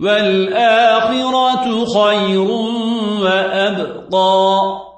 والآخرة خير وأبقى